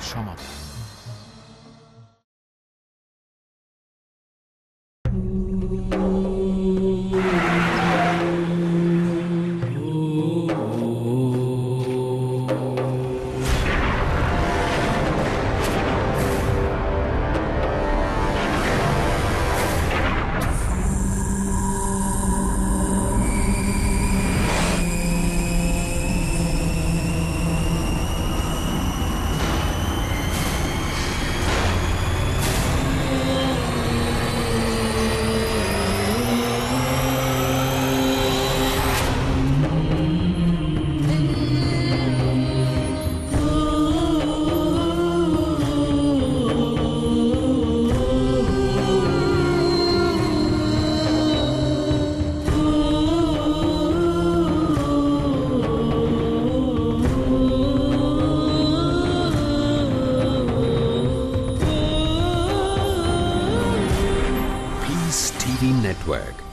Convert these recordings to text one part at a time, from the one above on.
Şamata.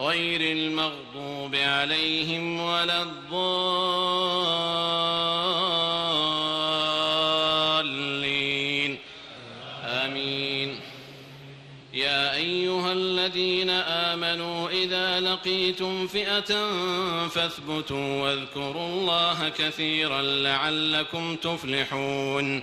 غير المغضوب عليهم ولا الضالين. آمين. يا أيها الذين آمنوا إذا لقيتم فئة فاثبتوا واذكروا الله كثيرا لعلكم تفلحون.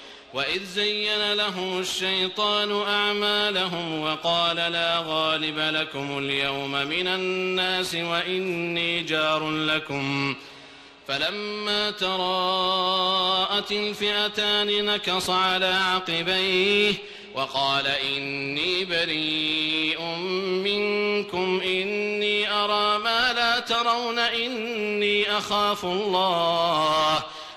وإذ زين لهم الشيطان أعمالهم وقال لا غالب لكم اليوم من الناس وإني جار لكم فلما تراءت الفئتان نكص على عقبيه وقال إني بريء منكم إني أرى ما لا ترون إني أخاف الله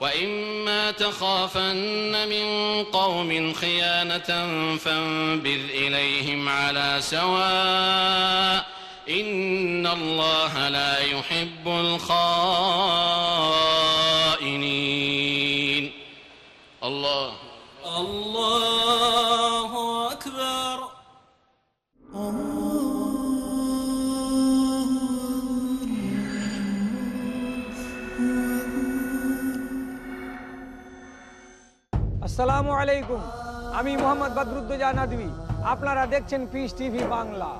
وإما تخافن من قوم خيانة فانبذ إليهم على سواء إن الله لا يحب الخائنين. الله. الله আসসালামু আলাইকুম। আমি মোহাম্মদ বদরুদ্দোজা নদী আপনারা দেখছেন পিস টিভি বাংলা।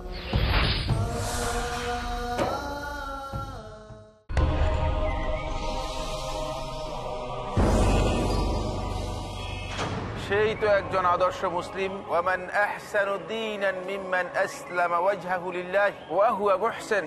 সেই তো একজন আদর্শ মুসলিম। ওয়ামান আহসানু দীনান মিম্মান আসলামা ওয়াজহাহু লিল্লাহ ওয়া হুয়া মুহসিন।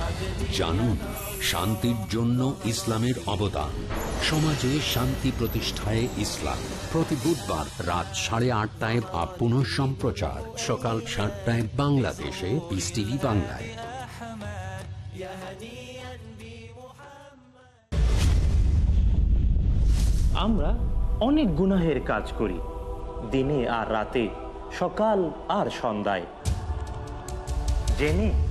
জানুন শান্তির জন্য ইসলামের অবদান। সমাজে শান্তি প্রতিষ্ঠায় ইসলাম। প্রতি বুধবার রাত সাড়ে আটটায় বা পুনঃ সম্প্রচার। সকাল সাতটায় বাংলাদেশে টিভি বাংলায়। আমরা অনেক গুনাহের কাজ করি, দিনে আর রাতে, সকাল আর সন্ধ্যায়। জেনে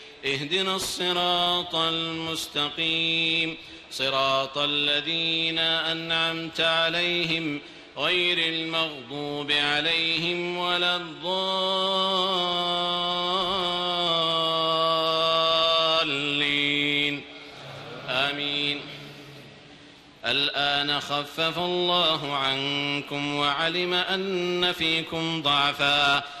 اهدنا الصراط المستقيم. صراط الذين أنعمت عليهم غير المغضوب عليهم ولا الضالين. آمين. الآن خفف الله عنكم وعلم أن فيكم ضعفا.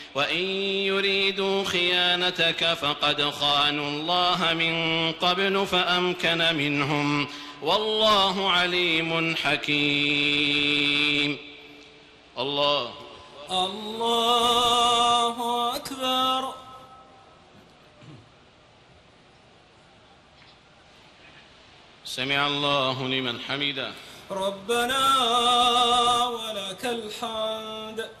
وإن يريدوا خيانتك فقد خانوا الله من قبل فأمكن منهم والله عليم حكيم. الله. الله أكبر. سمع الله لمن حمده. ربنا ولك الحمد.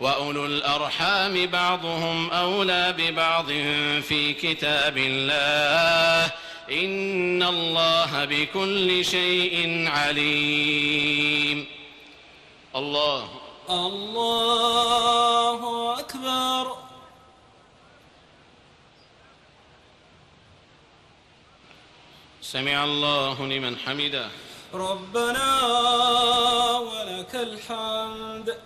وأولو الأرحام بعضهم أولى ببعض في كتاب الله. إن الله بكل شيء عليم. الله. الله أكبر. سمع الله لمن حمده. ربنا ولك الحمد.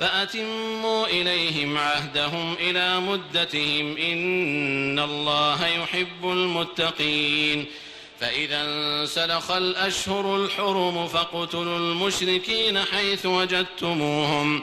فأتموا إليهم عهدهم إلى مدتهم إن الله يحب المتقين. فإذا انسلخ الأشهر الحرم فاقتلوا المشركين حيث وجدتموهم.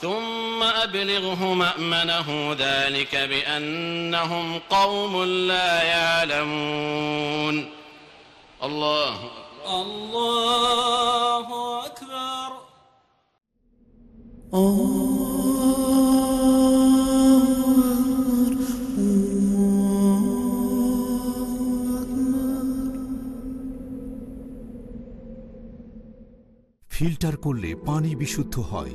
ثم أبلغه مأمنه ذلك بأنهم قوم لا يعلمون الله الله أكبر ফিল্টার করলে পানি বিশুদ্ধ হয়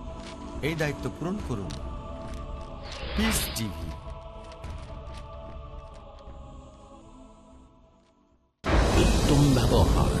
এই দায়িত্ব পূরণ করুন। উত্তম ব্যবহার।